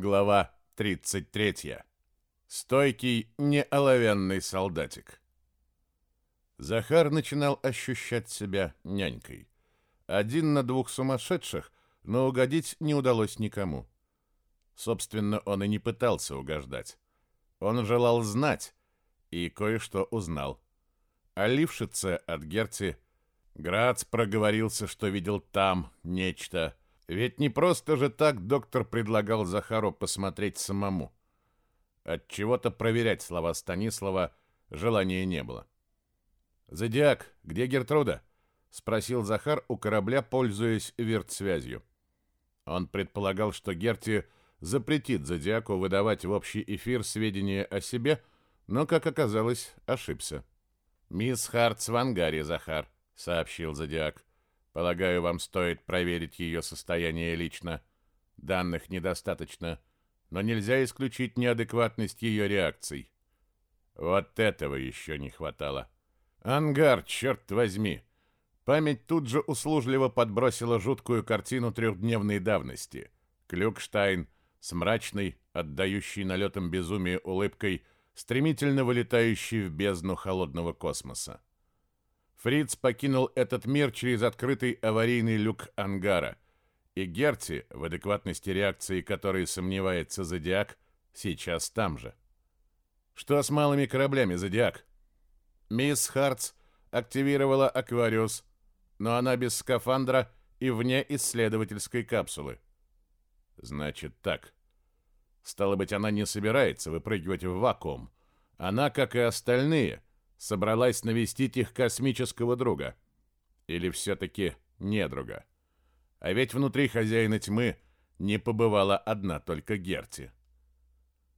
Глава 33. Стойкий, неоловянный солдатик. Захар начинал ощущать себя нянькой. Один на двух сумасшедших, но угодить не удалось никому. Собственно, он и не пытался угождать. Он желал знать, и кое-что узнал. О Лившице от Герти Грац проговорился, что видел там нечто – ведь не просто же так доктор предлагал Захару посмотреть самому. От чего-то проверять слова Станислава желания не было. Зодиак, где Гертруда? спросил Захар у корабля, пользуясь вертсвязью. Он предполагал, что Герти запретит Зодиаку выдавать в общий эфир сведения о себе, но, как оказалось, ошибся. «Мисс Хартс в ангаре, Захар», — сообщил Зодиак. Полагаю, вам стоит проверить ее состояние лично. Данных недостаточно, но нельзя исключить неадекватность ее реакций. Вот этого еще не хватало. Ангар, черт возьми! Память тут же услужливо подбросила жуткую картину трехдневной давности. Клюкштайн с мрачной, отдающей налетом безумия улыбкой, стремительно вылетающий в бездну холодного космоса. Фриц покинул этот мир через открытый аварийный люк ангара, и Герти, в адекватности реакции которой сомневается Зодиак, сейчас там же. Что с малыми кораблями, Зодиак? Мисс Хартс активировала Аквариус, но она без скафандра и вне исследовательской капсулы. Значит так. Стало быть, она не собирается выпрыгивать в вакуум. Она, как и остальные, — собралась навестить их космического друга. Или все-таки недруга. А ведь внутри хозяина тьмы не побывала одна только Герти.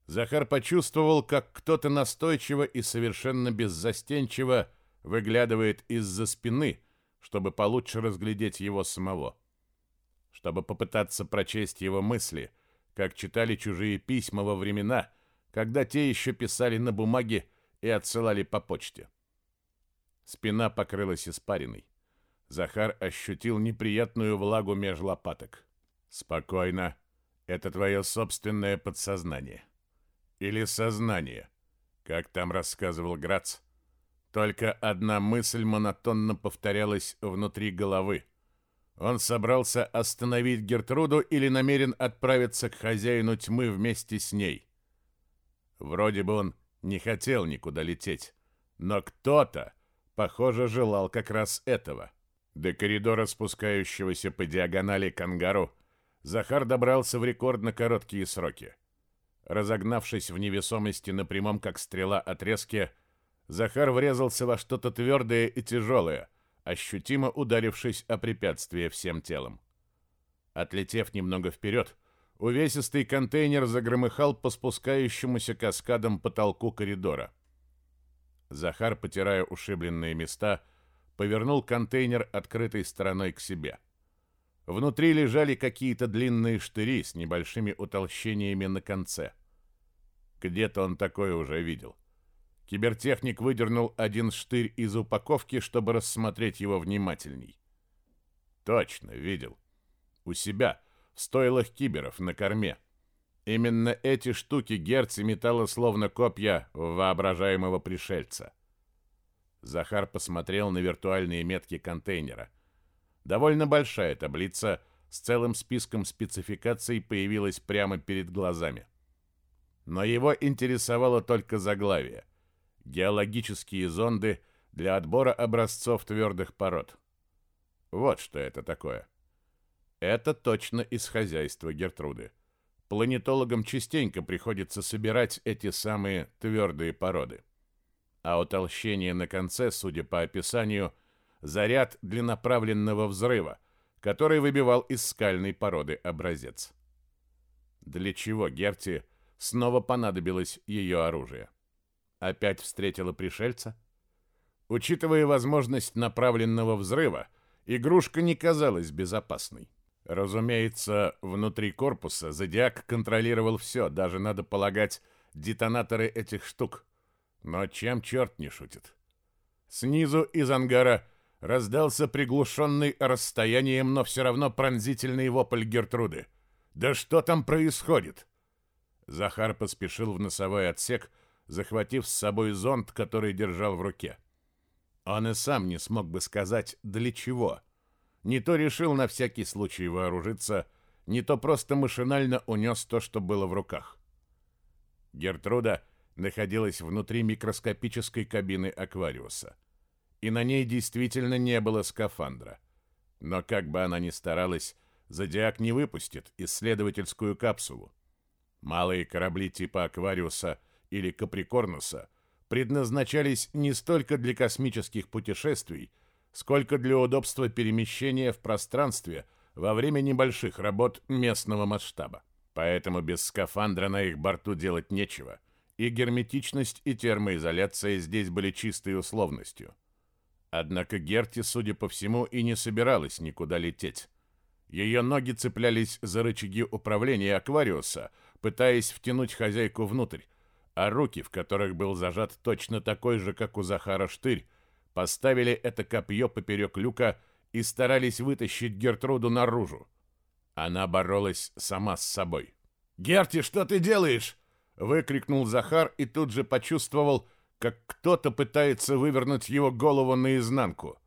Захар почувствовал, как кто-то настойчиво и совершенно беззастенчиво выглядывает из-за спины, чтобы получше разглядеть его самого. Чтобы попытаться прочесть его мысли, как читали чужие письма во времена, когда те еще писали на бумаге, и отсылали по почте. Спина покрылась испариной. Захар ощутил неприятную влагу меж лопаток. «Спокойно. Это твое собственное подсознание. Или сознание, как там рассказывал Грац. Только одна мысль монотонно повторялась внутри головы. Он собрался остановить Гертруду или намерен отправиться к хозяину тьмы вместе с ней. Вроде бы он не хотел никуда лететь. Но кто-то, похоже, желал как раз этого. До коридора, спускающегося по диагонали к ангару, Захар добрался в рекордно короткие сроки. Разогнавшись в невесомости на прямом, как стрела отрезке, Захар врезался во что-то твердое и тяжелое, ощутимо ударившись о препятствие всем телом. Отлетев немного вперед, Увесистый контейнер загромыхал по спускающемуся каскадом потолку коридора. Захар, потирая ушибленные места, повернул контейнер открытой стороной к себе. Внутри лежали какие-то длинные штыри с небольшими утолщениями на конце. Где-то он такое уже видел. Кибертехник выдернул один штырь из упаковки, чтобы рассмотреть его внимательней. Точно, видел. У себя — в стойлах киберов на корме. Именно эти штуки Герц металла словно копья воображаемого пришельца. Захар посмотрел на виртуальные метки контейнера. Довольно большая таблица с целым списком спецификаций появилась прямо перед глазами. Но его интересовало только заглавие. Геологические зонды для отбора образцов твердых пород. Вот что это такое. Это точно из хозяйства Гертруды. Планетологам частенько приходится собирать эти самые твердые породы. А утолщение на конце, судя по описанию, заряд для направленного взрыва, который выбивал из скальной породы образец. Для чего Герти снова понадобилось ее оружие? Опять встретила пришельца? Учитывая возможность направленного взрыва, игрушка не казалась безопасной. Разумеется, внутри корпуса Зодиак контролировал все, даже, надо полагать, детонаторы этих штук. Но чем черт не шутит? Снизу из ангара раздался приглушенный расстоянием, но все равно пронзительный вопль Гертруды. «Да что там происходит?» Захар поспешил в носовой отсек, захватив с собой зонт, который держал в руке. Он и сам не смог бы сказать, для чего — не то решил на всякий случай вооружиться, не то просто машинально унес то, что было в руках. Гертруда находилась внутри микроскопической кабины аквариуса. И на ней действительно не было скафандра. Но как бы она ни старалась, Зодиак не выпустит исследовательскую капсулу. Малые корабли типа Аквариуса или Каприкорнуса предназначались не столько для космических путешествий, сколько для удобства перемещения в пространстве во время небольших работ местного масштаба. Поэтому без скафандра на их борту делать нечего, и герметичность и термоизоляция здесь были чистой условностью. Однако Герти, судя по всему, и не собиралась никуда лететь. Ее ноги цеплялись за рычаги управления аквариуса, пытаясь втянуть хозяйку внутрь, а руки, в которых был зажат точно такой же, как у Захара штырь, поставили это копье поперек люка и старались вытащить Гертруду наружу. Она боролась сама с собой. «Герти, что ты делаешь?» — выкрикнул Захар и тут же почувствовал, как кто-то пытается вывернуть его голову наизнанку.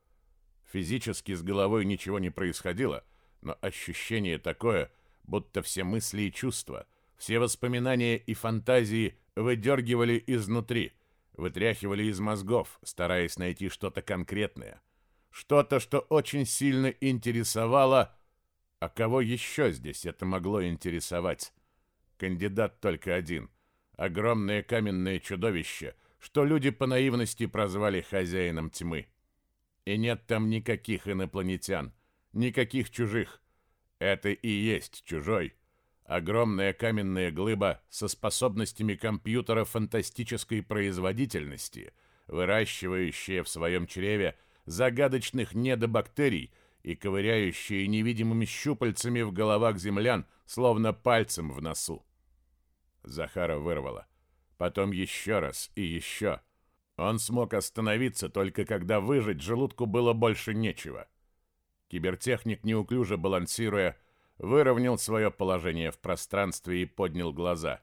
Физически с головой ничего не происходило, но ощущение такое, будто все мысли и чувства, все воспоминания и фантазии выдергивали изнутри — вытряхивали из мозгов, стараясь найти что-то конкретное. Что-то, что очень сильно интересовало... А кого еще здесь это могло интересовать? Кандидат только один. Огромное каменное чудовище, что люди по наивности прозвали хозяином тьмы. И нет там никаких инопланетян, никаких чужих. Это и есть чужой, Огромная каменная глыба со способностями компьютера фантастической производительности, выращивающая в своем чреве загадочных недобактерий и ковыряющая невидимыми щупальцами в головах землян, словно пальцем в носу. Захара вырвало. Потом еще раз и еще. Он смог остановиться только когда выжить желудку было больше нечего. Кибертехник, неуклюже балансируя, выровнял свое положение в пространстве и поднял глаза.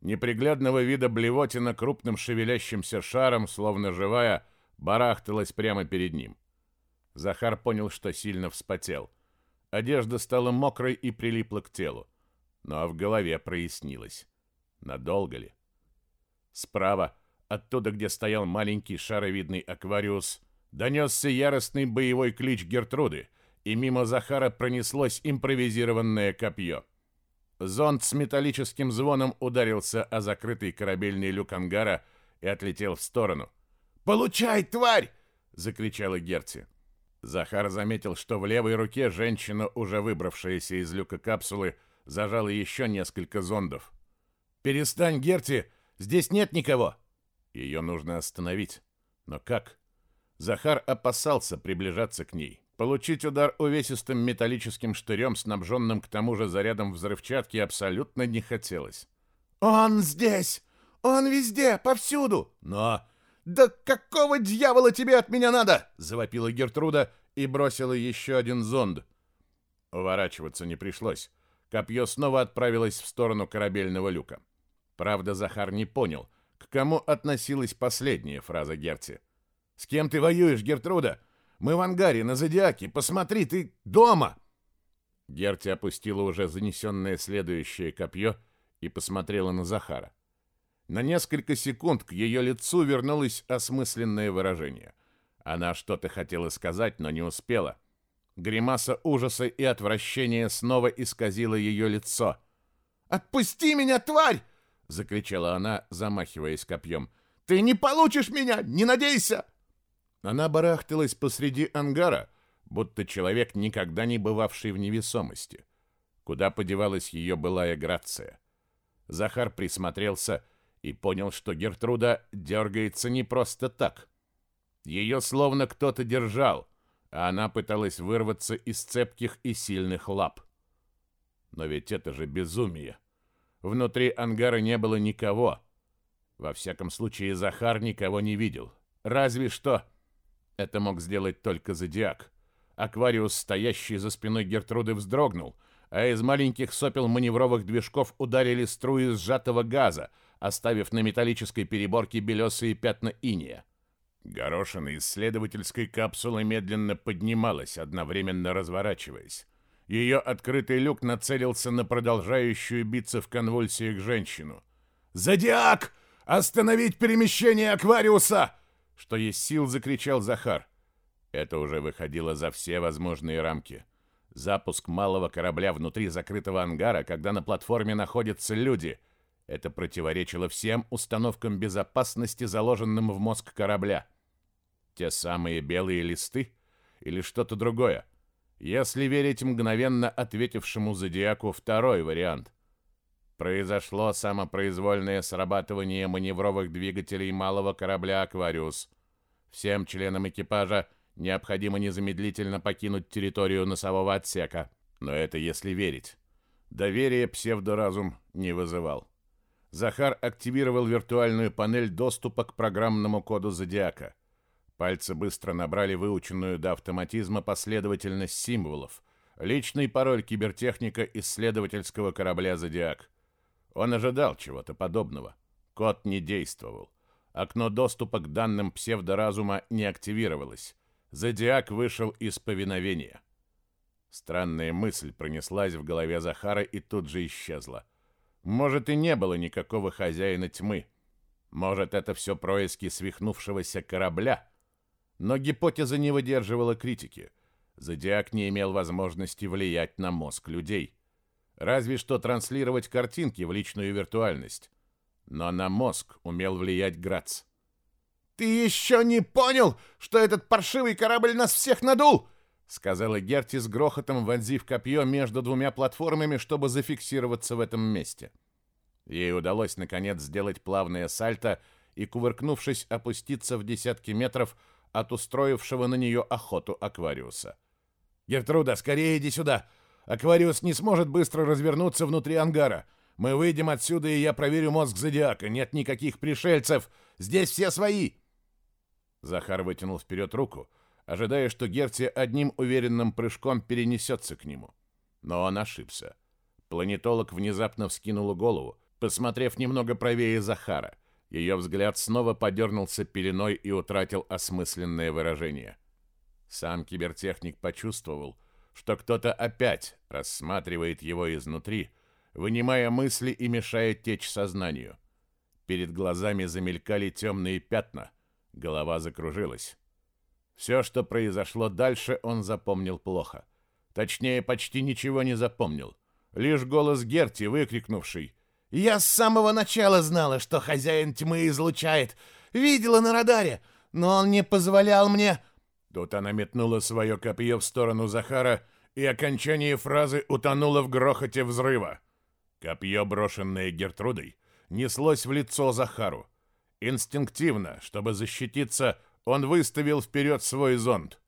Неприглядного вида блевотина крупным шевелящимся шаром, словно живая, барахталась прямо перед ним. Захар понял, что сильно вспотел. Одежда стала мокрой и прилипла к телу. Но ну, а в голове прояснилось. Надолго ли? Справа, оттуда, где стоял маленький шаровидный аквариус, донесся яростный боевой клич Гертруды — и мимо Захара пронеслось импровизированное копье. Зонд с металлическим звоном ударился о закрытый корабельный люк ангара и отлетел в сторону. «Получай, тварь!» — закричала Герти. Захар заметил, что в левой руке женщина, уже выбравшаяся из люка капсулы, зажала еще несколько зондов. «Перестань, Герти! Здесь нет никого!» Ее нужно остановить. Но как? Захар опасался приближаться к ней. Получить удар увесистым металлическим штырем, снабженным к тому же зарядом взрывчатки, абсолютно не хотелось. «Он здесь! Он везде, повсюду!» «Но...» «Да какого дьявола тебе от меня надо?» — завопила Гертруда и бросила еще один зонд. Уворачиваться не пришлось. Копье снова отправилось в сторону корабельного люка. Правда, Захар не понял, к кому относилась последняя фраза Герти. «С кем ты воюешь, Гертруда?» Мы в ангаре, на зодиаке. Посмотри, ты дома!» Герти опустила уже занесенное следующее копье и посмотрела на Захара. На несколько секунд к ее лицу вернулось осмысленное выражение. Она что-то хотела сказать, но не успела. Гримаса ужаса и отвращения снова исказила ее лицо. «Отпусти меня, тварь!» — закричала она, замахиваясь копьем. «Ты не получишь меня! Не надейся!» Она барахталась посреди ангара, будто человек, никогда не бывавший в невесомости. Куда подевалась ее былая грация? Захар присмотрелся и понял, что Гертруда дергается не просто так. Ее словно кто-то держал, а она пыталась вырваться из цепких и сильных лап. Но ведь это же безумие. Внутри ангара не было никого. Во всяком случае, Захар никого не видел. Разве что это мог сделать только зодиак. Аквариус, стоящий за спиной Гертруды, вздрогнул, а из маленьких сопел маневровых движков ударили струи сжатого газа, оставив на металлической переборке белесые пятна иния. Горошина исследовательской капсулы медленно поднималась, одновременно разворачиваясь. Ее открытый люк нацелился на продолжающую биться в конвульсиях женщину. «Зодиак! Остановить перемещение Аквариуса!» что есть сил, закричал Захар. Это уже выходило за все возможные рамки. Запуск малого корабля внутри закрытого ангара, когда на платформе находятся люди. Это противоречило всем установкам безопасности, заложенным в мозг корабля. Те самые белые листы? Или что-то другое? Если верить мгновенно ответившему зодиаку, второй вариант – Произошло самопроизвольное срабатывание маневровых двигателей малого корабля «Аквариус». Всем членам экипажа необходимо незамедлительно покинуть территорию носового отсека. Но это если верить. Доверие псевдоразум не вызывал. Захар активировал виртуальную панель доступа к программному коду «Зодиака». Пальцы быстро набрали выученную до автоматизма последовательность символов, личный пароль кибертехника исследовательского корабля «Зодиак». Он ожидал чего-то подобного. Код не действовал. Окно доступа к данным псевдоразума не активировалось. Зодиак вышел из повиновения. Странная мысль пронеслась в голове Захара и тут же исчезла. Может, и не было никакого хозяина тьмы. Может, это все происки свихнувшегося корабля. Но гипотеза не выдерживала критики. Зодиак не имел возможности влиять на мозг людей разве что транслировать картинки в личную виртуальность. Но на мозг умел влиять Грац. «Ты еще не понял, что этот паршивый корабль нас всех надул!» сказала Герти с грохотом, вонзив копье между двумя платформами, чтобы зафиксироваться в этом месте. Ей удалось, наконец, сделать плавное сальто и, кувыркнувшись, опуститься в десятки метров от устроившего на нее охоту Аквариуса. «Гертруда, скорее иди сюда! Аквариус не сможет быстро развернуться внутри ангара. Мы выйдем отсюда, и я проверю мозг Зодиака. Нет никаких пришельцев. Здесь все свои!» Захар вытянул вперед руку, ожидая, что Герти одним уверенным прыжком перенесется к нему. Но он ошибся. Планетолог внезапно вскинул голову, посмотрев немного правее Захара. Ее взгляд снова подернулся пеленой и утратил осмысленное выражение. Сам кибертехник почувствовал, что кто-то опять рассматривает его изнутри, вынимая мысли и мешая течь сознанию. Перед глазами замелькали темные пятна, голова закружилась. Все, что произошло дальше, он запомнил плохо. Точнее, почти ничего не запомнил. Лишь голос Герти, выкрикнувший «Я с самого начала знала, что хозяин тьмы излучает. Видела на радаре, но он не позволял мне...» Тут она метнула свое копье в сторону Захара, и окончание фразы утонуло в грохоте взрыва. Копье, брошенное Гертрудой, неслось в лицо Захару. Инстинктивно, чтобы защититься, он выставил вперед свой зонт.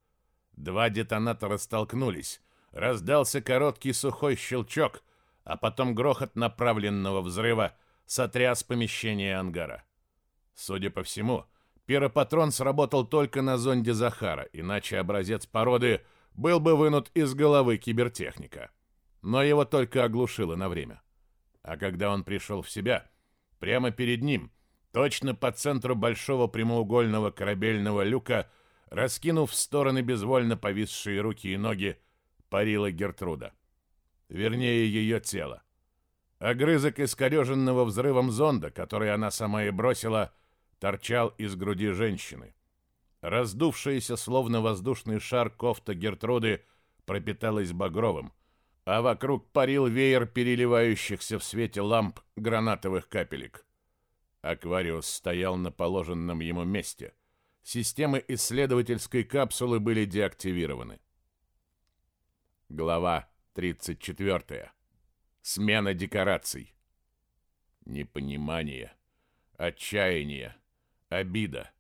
Два детонатора столкнулись. Раздался короткий сухой щелчок, а потом грохот направленного взрыва сотряс помещение ангара. Судя по всему, Пиропатрон сработал только на зонде Захара, иначе образец породы был бы вынут из головы кибертехника. Но его только оглушило на время. А когда он пришел в себя, прямо перед ним, точно по центру большого прямоугольного корабельного люка, раскинув в стороны безвольно повисшие руки и ноги, парила Гертруда. Вернее, ее тело. Огрызок искореженного взрывом зонда, который она сама и бросила, — торчал из груди женщины. Раздувшаяся, словно воздушный шар, кофта Гертруды пропиталась багровым, а вокруг парил веер переливающихся в свете ламп гранатовых капелек. Аквариус стоял на положенном ему месте. Системы исследовательской капсулы были деактивированы. Глава 34. Смена декораций. Непонимание, отчаяние, обида,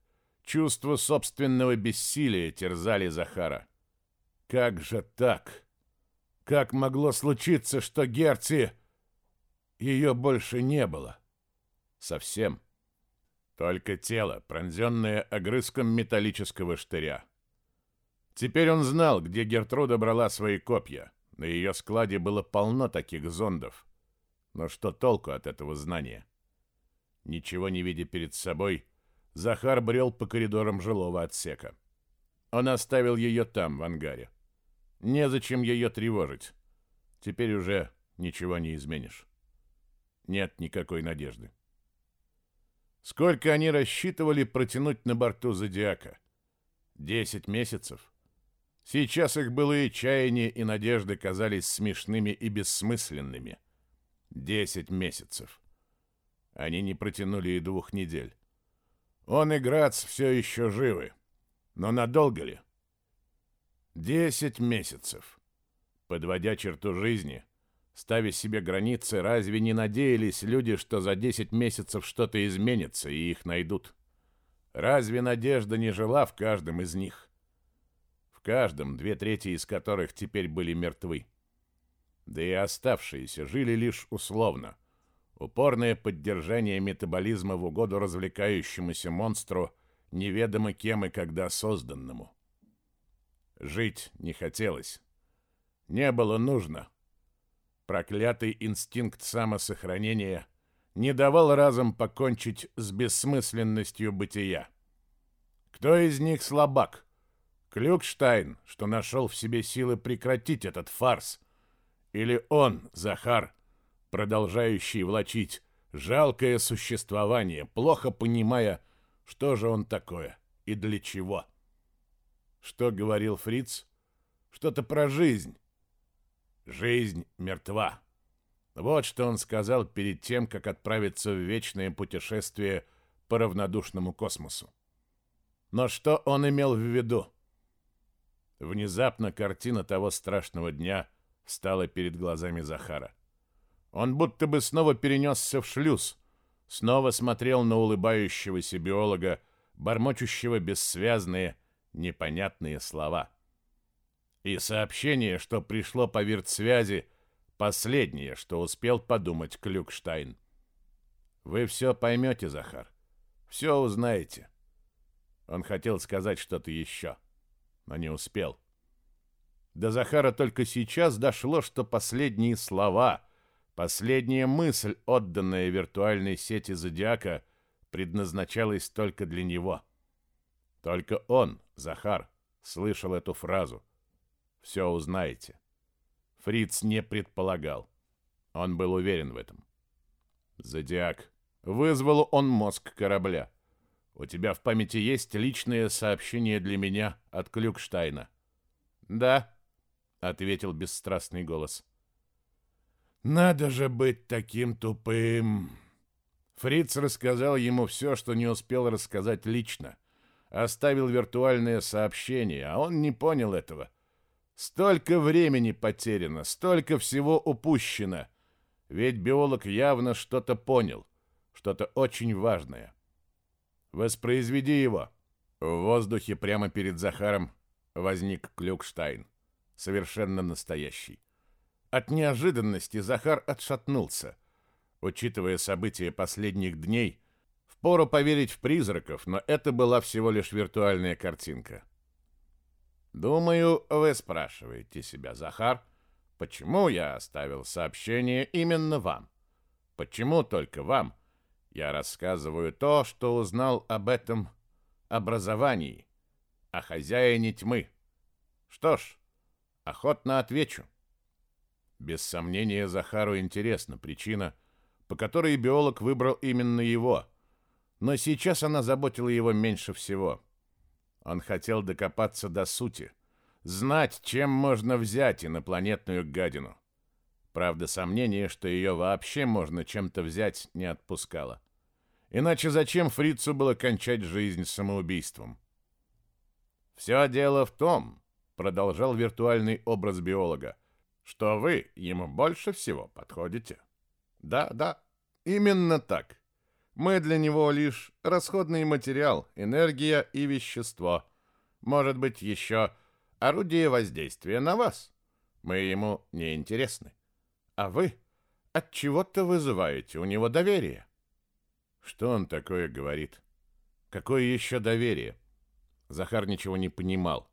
чувство собственного бессилия терзали Захара. Как же так? Как могло случиться, что Герци... Ее больше не было. Совсем. Только тело, пронзенное огрызком металлического штыря. Теперь он знал, где Гертруда брала свои копья. На ее складе было полно таких зондов. Но что толку от этого знания? Ничего не видя перед собой, Захар брел по коридорам жилого отсека. Он оставил ее там, в ангаре. Незачем ее тревожить. Теперь уже ничего не изменишь. Нет никакой надежды. Сколько они рассчитывали протянуть на борту «Зодиака»? Десять месяцев? Сейчас их былые чаяния и надежды казались смешными и бессмысленными. Десять месяцев. Они не протянули и двух недель. Он и Грац все еще живы. Но надолго ли? Десять месяцев. Подводя черту жизни, ставя себе границы, разве не надеялись люди, что за десять месяцев что-то изменится и их найдут? Разве надежда не жила в каждом из них? В каждом, две трети из которых теперь были мертвы. Да и оставшиеся жили лишь условно – упорное поддержание метаболизма в угоду развлекающемуся монстру, неведомо кем и когда созданному. Жить не хотелось. Не было нужно. Проклятый инстинкт самосохранения не давал разом покончить с бессмысленностью бытия. Кто из них слабак? Клюкштайн, что нашел в себе силы прекратить этот фарс? Или он, Захар, — продолжающий влачить жалкое существование, плохо понимая, что же он такое и для чего. Что говорил Фриц? Что-то про жизнь. Жизнь мертва. Вот что он сказал перед тем, как отправиться в вечное путешествие по равнодушному космосу. Но что он имел в виду? Внезапно картина того страшного дня стала перед глазами Захара. Он будто бы снова перенесся в шлюз, снова смотрел на улыбающегося биолога, бормочущего бессвязные, непонятные слова. И сообщение, что пришло по виртсвязи, последнее, что успел подумать Клюкштайн. «Вы все поймете, Захар. Все узнаете». Он хотел сказать что-то еще, но не успел. До Захара только сейчас дошло, что последние слова Последняя мысль, отданная виртуальной сети Зодиака, предназначалась только для него. Только он, Захар, слышал эту фразу. «Все узнаете». Фриц не предполагал. Он был уверен в этом. «Зодиак, вызвал он мозг корабля. У тебя в памяти есть личное сообщение для меня от Клюкштайна?» «Да», — ответил бесстрастный голос. «Да». Надо же быть таким тупым. Фриц рассказал ему все, что не успел рассказать лично. Оставил виртуальное сообщение, а он не понял этого. Столько времени потеряно, столько всего упущено. Ведь биолог явно что-то понял, что-то очень важное. Воспроизведи его. В воздухе прямо перед Захаром возник Клюкштайн, совершенно настоящий от неожиданности Захар отшатнулся. Учитывая события последних дней, впору поверить в призраков, но это была всего лишь виртуальная картинка. «Думаю, вы спрашиваете себя, Захар, почему я оставил сообщение именно вам? Почему только вам? Я рассказываю то, что узнал об этом образовании, о хозяине тьмы. Что ж, охотно отвечу». Без сомнения, Захару интересна причина, по которой биолог выбрал именно его. Но сейчас она заботила его меньше всего. Он хотел докопаться до сути, знать, чем можно взять инопланетную гадину. Правда, сомнение, что ее вообще можно чем-то взять, не отпускало. Иначе зачем фрицу было кончать жизнь самоубийством? «Все дело в том», — продолжал виртуальный образ биолога, — что вы ему больше всего подходите. Да, да, именно так. Мы для него лишь расходный материал, энергия и вещество. Может быть, еще орудие воздействия на вас. Мы ему не интересны. А вы от чего-то вызываете у него доверие. Что он такое говорит? Какое еще доверие? Захар ничего не понимал.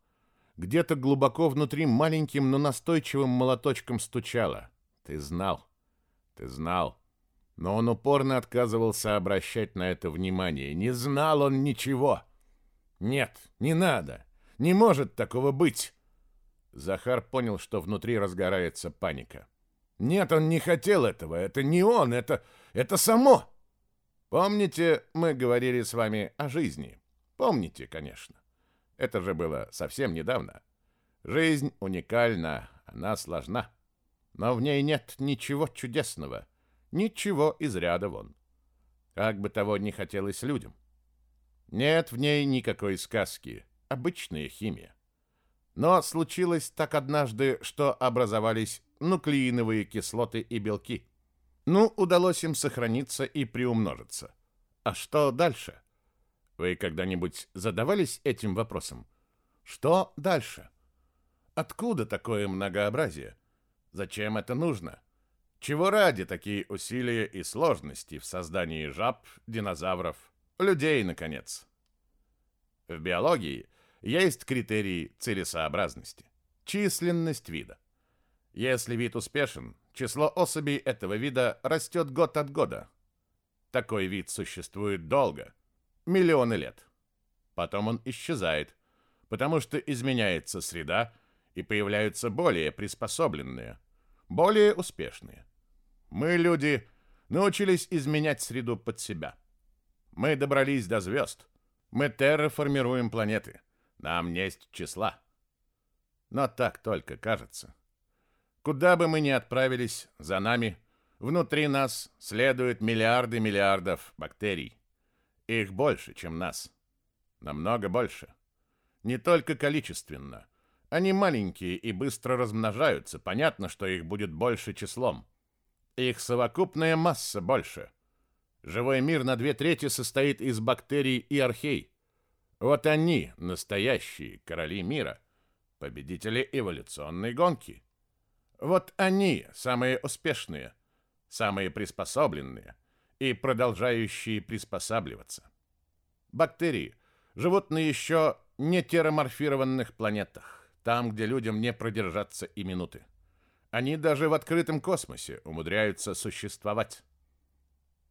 Где-то глубоко внутри маленьким, но настойчивым молоточком стучало. Ты знал. Ты знал. Но он упорно отказывался обращать на это внимание. Не знал он ничего. Нет, не надо. Не может такого быть. Захар понял, что внутри разгорается паника. Нет, он не хотел этого. Это не он, это это само. Помните, мы говорили с вами о жизни. Помните, конечно. Это же было совсем недавно. Жизнь уникальна, она сложна. Но в ней нет ничего чудесного, ничего из ряда вон. Как бы того ни хотелось людям. Нет в ней никакой сказки, обычная химия. Но случилось так однажды, что образовались нуклеиновые кислоты и белки. Ну, удалось им сохраниться и приумножиться. А что дальше? Вы когда-нибудь задавались этим вопросом? Что дальше? Откуда такое многообразие? Зачем это нужно? Чего ради такие усилия и сложности в создании жаб, динозавров, людей, наконец? В биологии есть критерии целесообразности. Численность вида. Если вид успешен, число особей этого вида растет год от года. Такой вид существует долго – миллионы лет. Потом он исчезает, потому что изменяется среда, и появляются более приспособленные, более успешные. Мы, люди, научились изменять среду под себя. Мы добрались до звезд. Мы терраформируем планеты. Нам есть числа. Но так только кажется. Куда бы мы ни отправились, за нами, внутри нас следуют миллиарды миллиардов бактерий. Их больше, чем нас. Намного больше. Не только количественно. Они маленькие и быстро размножаются. Понятно, что их будет больше числом. Их совокупная масса больше. Живой мир на две трети состоит из бактерий и архей. Вот они, настоящие короли мира, победители эволюционной гонки. Вот они, самые успешные, самые приспособленные – и продолжающие приспосабливаться. Бактерии живут на еще не терраморфированных планетах, там, где людям не продержаться и минуты. Они даже в открытом космосе умудряются существовать.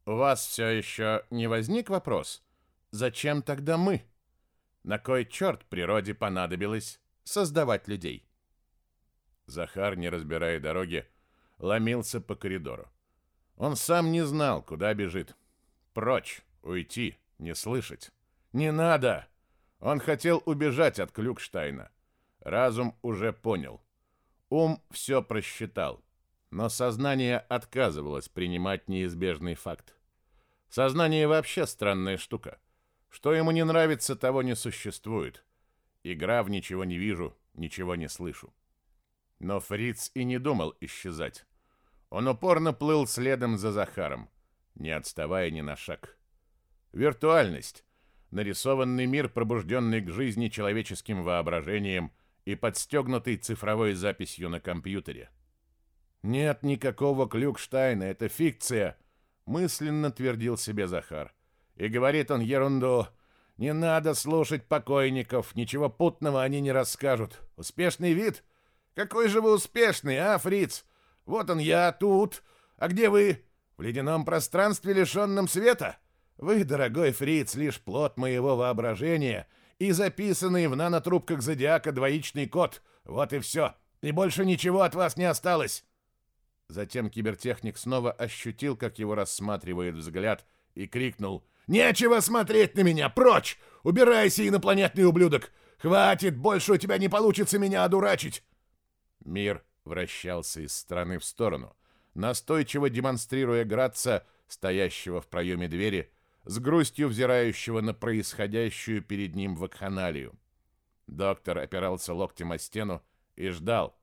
У вас все еще не возник вопрос, зачем тогда мы? На кой черт природе понадобилось создавать людей? Захар, не разбирая дороги, ломился по коридору. Он сам не знал, куда бежит. Прочь, уйти, не слышать. Не надо! Он хотел убежать от Клюкштайна. Разум уже понял. Ум все просчитал. Но сознание отказывалось принимать неизбежный факт. Сознание вообще странная штука. Что ему не нравится, того не существует. Игра в ничего не вижу, ничего не слышу. Но Фриц и не думал исчезать. Он упорно плыл следом за Захаром, не отставая ни на шаг. Виртуальность — нарисованный мир, пробужденный к жизни человеческим воображением и подстегнутый цифровой записью на компьютере. «Нет никакого Клюкштайна, это фикция», — мысленно твердил себе Захар. И говорит он ерунду. «Не надо слушать покойников, ничего путного они не расскажут. Успешный вид? Какой же вы успешный, а, фриц? Вот он я, тут. А где вы? В ледяном пространстве, лишенном света? Вы, дорогой фриц, лишь плод моего воображения и записанный в нанотрубках зодиака двоичный код. Вот и все. И больше ничего от вас не осталось. Затем кибертехник снова ощутил, как его рассматривает взгляд, и крикнул «Нечего смотреть на меня! Прочь! Убирайся, инопланетный ублюдок! Хватит! Больше у тебя не получится меня одурачить!» Мир вращался из стороны в сторону, настойчиво демонстрируя Граца, стоящего в проеме двери, с грустью взирающего на происходящую перед ним вакханалию. Доктор опирался локтем о стену и ждал.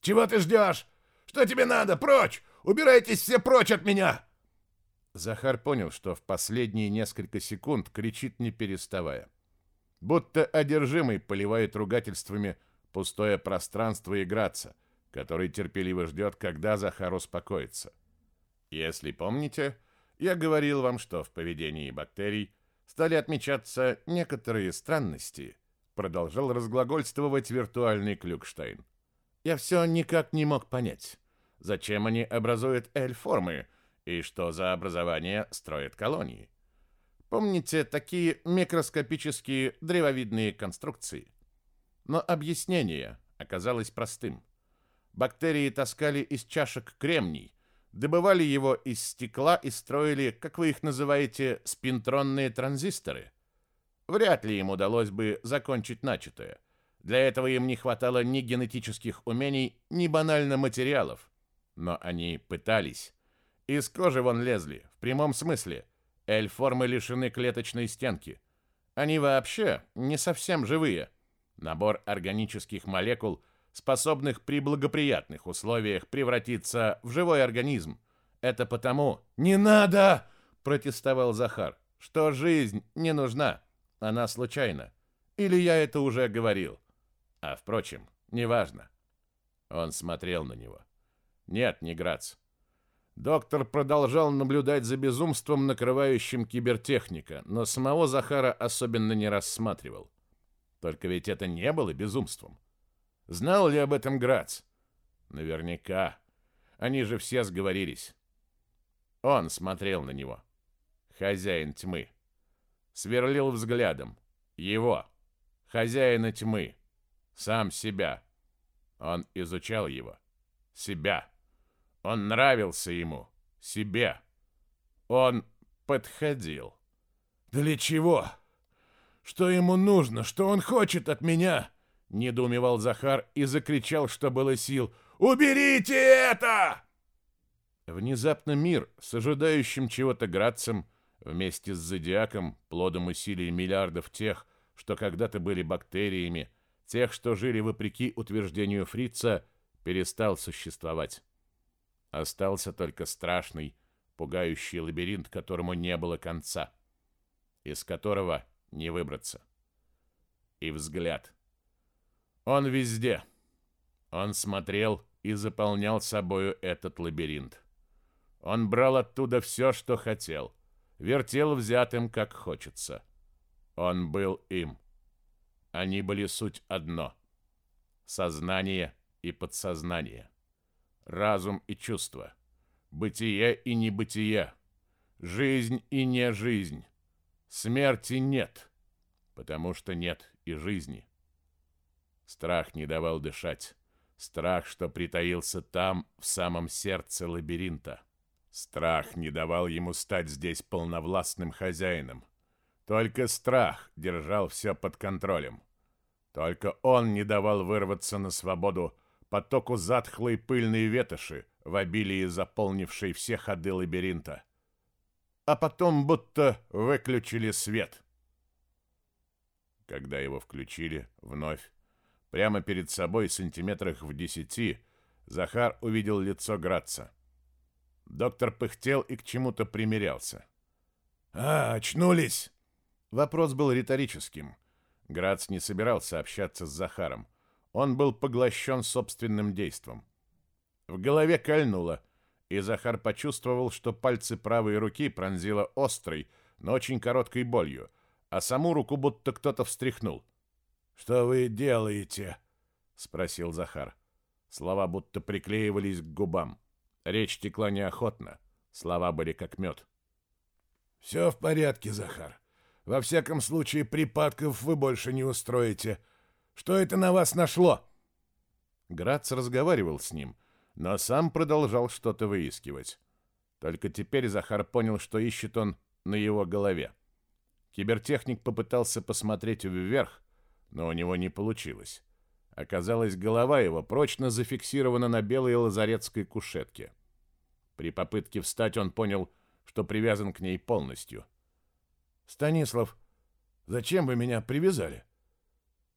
«Чего ты ждешь? Что тебе надо? Прочь! Убирайтесь все прочь от меня!» Захар понял, что в последние несколько секунд кричит, не переставая. Будто одержимый поливает ругательствами пустое пространство и граца, который терпеливо ждет, когда Захар успокоится. Если помните, я говорил вам, что в поведении бактерий стали отмечаться некоторые странности, продолжал разглагольствовать виртуальный Клюкштейн. Я все никак не мог понять, зачем они образуют L-формы и что за образование строят колонии. Помните такие микроскопические древовидные конструкции? Но объяснение оказалось простым – Бактерии таскали из чашек кремний, добывали его из стекла и строили, как вы их называете, спинтронные транзисторы. Вряд ли им удалось бы закончить начатое. Для этого им не хватало ни генетических умений, ни банально материалов. Но они пытались. Из кожи вон лезли, в прямом смысле. Эльформы лишены клеточной стенки. Они вообще не совсем живые. Набор органических молекул – способных при благоприятных условиях превратиться в живой организм. Это потому... «Не надо!» – протестовал Захар. «Что жизнь не нужна. Она случайна. Или я это уже говорил? А, впрочем, неважно». Он смотрел на него. «Нет, не Грац». Доктор продолжал наблюдать за безумством, накрывающим кибертехника, но самого Захара особенно не рассматривал. Только ведь это не было безумством. Знал ли об этом Грац? Наверняка. Они же все сговорились. Он смотрел на него. Хозяин тьмы. Сверлил взглядом. Его. Хозяина тьмы. Сам себя. Он изучал его. Себя. Он нравился ему. Себе. Он подходил. «Для чего? Что ему нужно? Что он хочет от меня?» недоумевал Захар и закричал, что было сил. «Уберите это!» Внезапно мир с ожидающим чего-то градцем вместе с зодиаком, плодом усилий миллиардов тех, что когда-то были бактериями, тех, что жили вопреки утверждению Фрица, перестал существовать. Остался только страшный, пугающий лабиринт, которому не было конца, из которого не выбраться. И взгляд — он везде. Он смотрел и заполнял собою этот лабиринт. Он брал оттуда все, что хотел, вертел взятым, как хочется. Он был им. Они были суть одно — сознание и подсознание, разум и чувство, бытие и небытие, жизнь и не жизнь. Смерти нет, потому что нет и жизни. — Страх не давал дышать. Страх, что притаился там, в самом сердце лабиринта. Страх не давал ему стать здесь полновластным хозяином. Только страх держал все под контролем. Только он не давал вырваться на свободу потоку затхлой пыльной ветоши в обилии заполнившей все ходы лабиринта. А потом будто выключили свет. Когда его включили, вновь Прямо перед собой, сантиметрах в десяти, Захар увидел лицо Градца. Доктор пыхтел и к чему-то примирялся. «А, очнулись!» Вопрос был риторическим. Грац не собирался общаться с Захаром. Он был поглощен собственным действом. В голове кольнуло, и Захар почувствовал, что пальцы правой руки пронзило острой, но очень короткой болью, а саму руку будто кто-то встряхнул. Что вы делаете? спросил Захар. Слова будто приклеивались к губам. Речь текла неохотно. Слова были как мед. «Все в порядке, Захар. Во всяком случае, припадков вы больше не устроите. Что это на вас нашло?» Грац разговаривал с ним, но сам продолжал что-то выискивать. Только теперь Захар понял, что ищет он на его голове. Кибертехник попытался посмотреть вверх, но у него не получилось. Оказалось, голова его прочно зафиксирована на белой лазаретской кушетке. При попытке встать он понял, что привязан к ней полностью. «Станислав, зачем вы меня привязали?»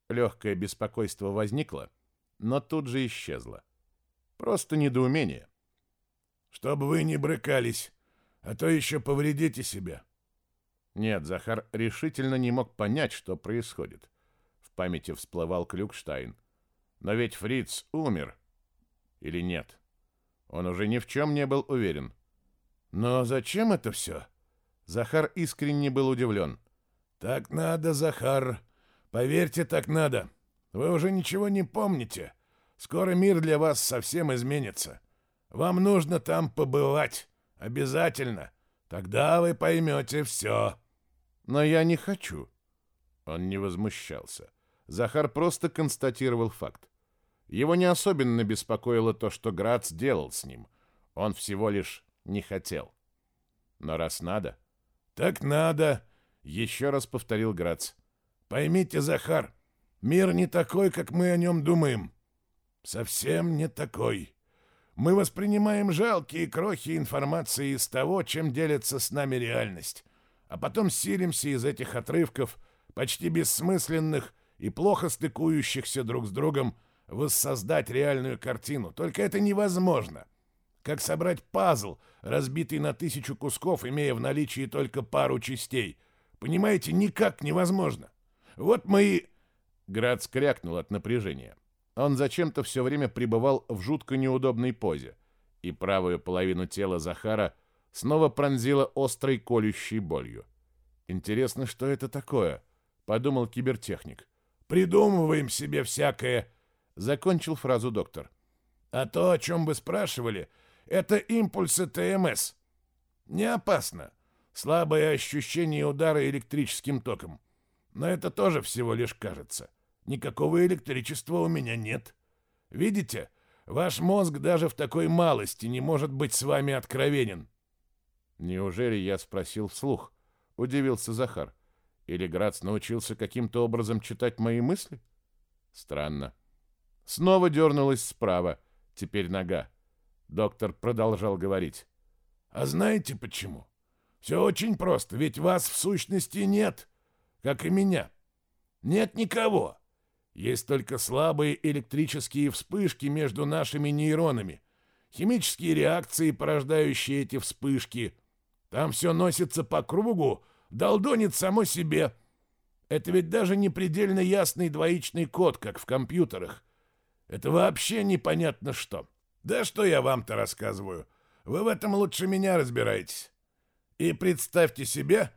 Легкое беспокойство возникло, но тут же исчезло. Просто недоумение. «Чтобы вы не брыкались, а то еще повредите себя». Нет, Захар решительно не мог понять, что происходит памяти всплывал Клюкштайн. Но ведь Фриц умер. Или нет? Он уже ни в чем не был уверен. Но зачем это все? Захар искренне был удивлен. Так надо, Захар. Поверьте, так надо. Вы уже ничего не помните. Скоро мир для вас совсем изменится. Вам нужно там побывать. Обязательно. Тогда вы поймете все. Но я не хочу. Он не возмущался. Захар просто констатировал факт. Его не особенно беспокоило то, что Град сделал с ним. Он всего лишь не хотел. Но раз надо... «Так надо!» — еще раз повторил Грац. «Поймите, Захар, мир не такой, как мы о нем думаем. Совсем не такой. Мы воспринимаем жалкие крохи информации из того, чем делится с нами реальность, а потом силимся из этих отрывков, почти бессмысленных, и плохо стыкующихся друг с другом воссоздать реальную картину. Только это невозможно. Как собрать пазл, разбитый на тысячу кусков, имея в наличии только пару частей? Понимаете, никак невозможно. Вот мы и... Град скрякнул от напряжения. Он зачем-то все время пребывал в жутко неудобной позе, и правую половину тела Захара снова пронзила острой колющей болью. «Интересно, что это такое?» — подумал кибертехник. Придумываем себе всякое, закончил фразу доктор. А то, о чем вы спрашивали, это импульсы ТМС. Не опасно. Слабое ощущение удара электрическим током. Но это тоже всего лишь кажется. Никакого электричества у меня нет. Видите, ваш мозг даже в такой малости не может быть с вами откровенен. Неужели я спросил вслух? Удивился Захар. Или Грац научился каким-то образом читать мои мысли? Странно. Снова дернулась справа, теперь нога. Доктор продолжал говорить. «А знаете почему? Все очень просто, ведь вас в сущности нет, как и меня. Нет никого. Есть только слабые электрические вспышки между нашими нейронами, химические реакции, порождающие эти вспышки. Там все носится по кругу, долдонит само себе. Это ведь даже не предельно ясный двоичный код, как в компьютерах. Это вообще непонятно что. Да что я вам-то рассказываю? Вы в этом лучше меня разбираетесь. И представьте себе,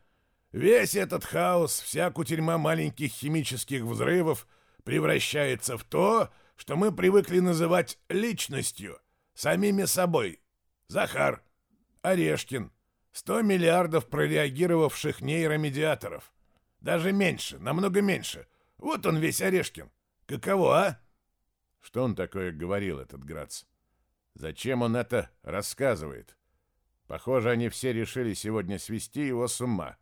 весь этот хаос, вся кутерьма маленьких химических взрывов превращается в то, что мы привыкли называть личностью, самими собой. Захар, Орешкин, 100 миллиардов прореагировавших нейромедиаторов. Даже меньше, намного меньше. Вот он весь Орешкин. Каково, а? Что он такое говорил, этот Грац? Зачем он это рассказывает? Похоже, они все решили сегодня свести его с ума.